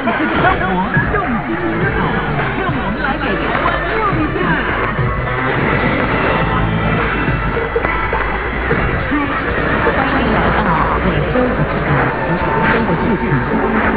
政治生活，让我们来给台湾溜一下！欢迎来到每周一讲，由长江的剧场。